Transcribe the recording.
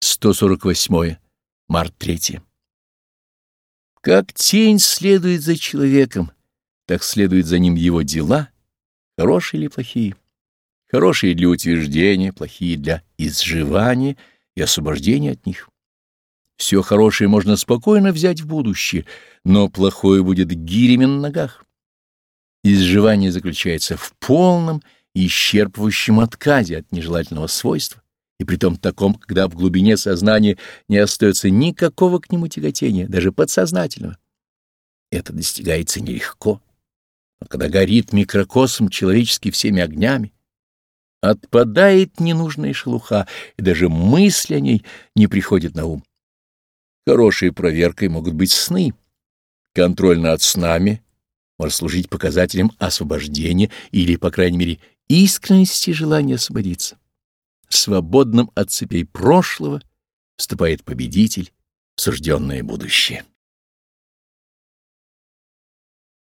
148. Март 3. Как тень следует за человеком, так следует за ним его дела, хорошие или плохие. Хорошие для утверждения, плохие для изживания и освобождения от них. Все хорошее можно спокойно взять в будущее, но плохое будет гирями на ногах. Изживание заключается в полном и исчерпывающем отказе от нежелательного свойства, и притом таком, когда в глубине сознания не остается никакого к нему тяготения, даже подсознательного. Это достигается нелегко. Но когда горит микрокосм человеческий всеми огнями, отпадает ненужная шелуха, и даже мысли о ней не приходят на ум. Хорошей проверкой могут быть сны. Контроль над снами может служить показателем освобождения или, по крайней мере, искренности желания освободиться свободным от цепей прошлого, вступает победитель в сужденное будущее.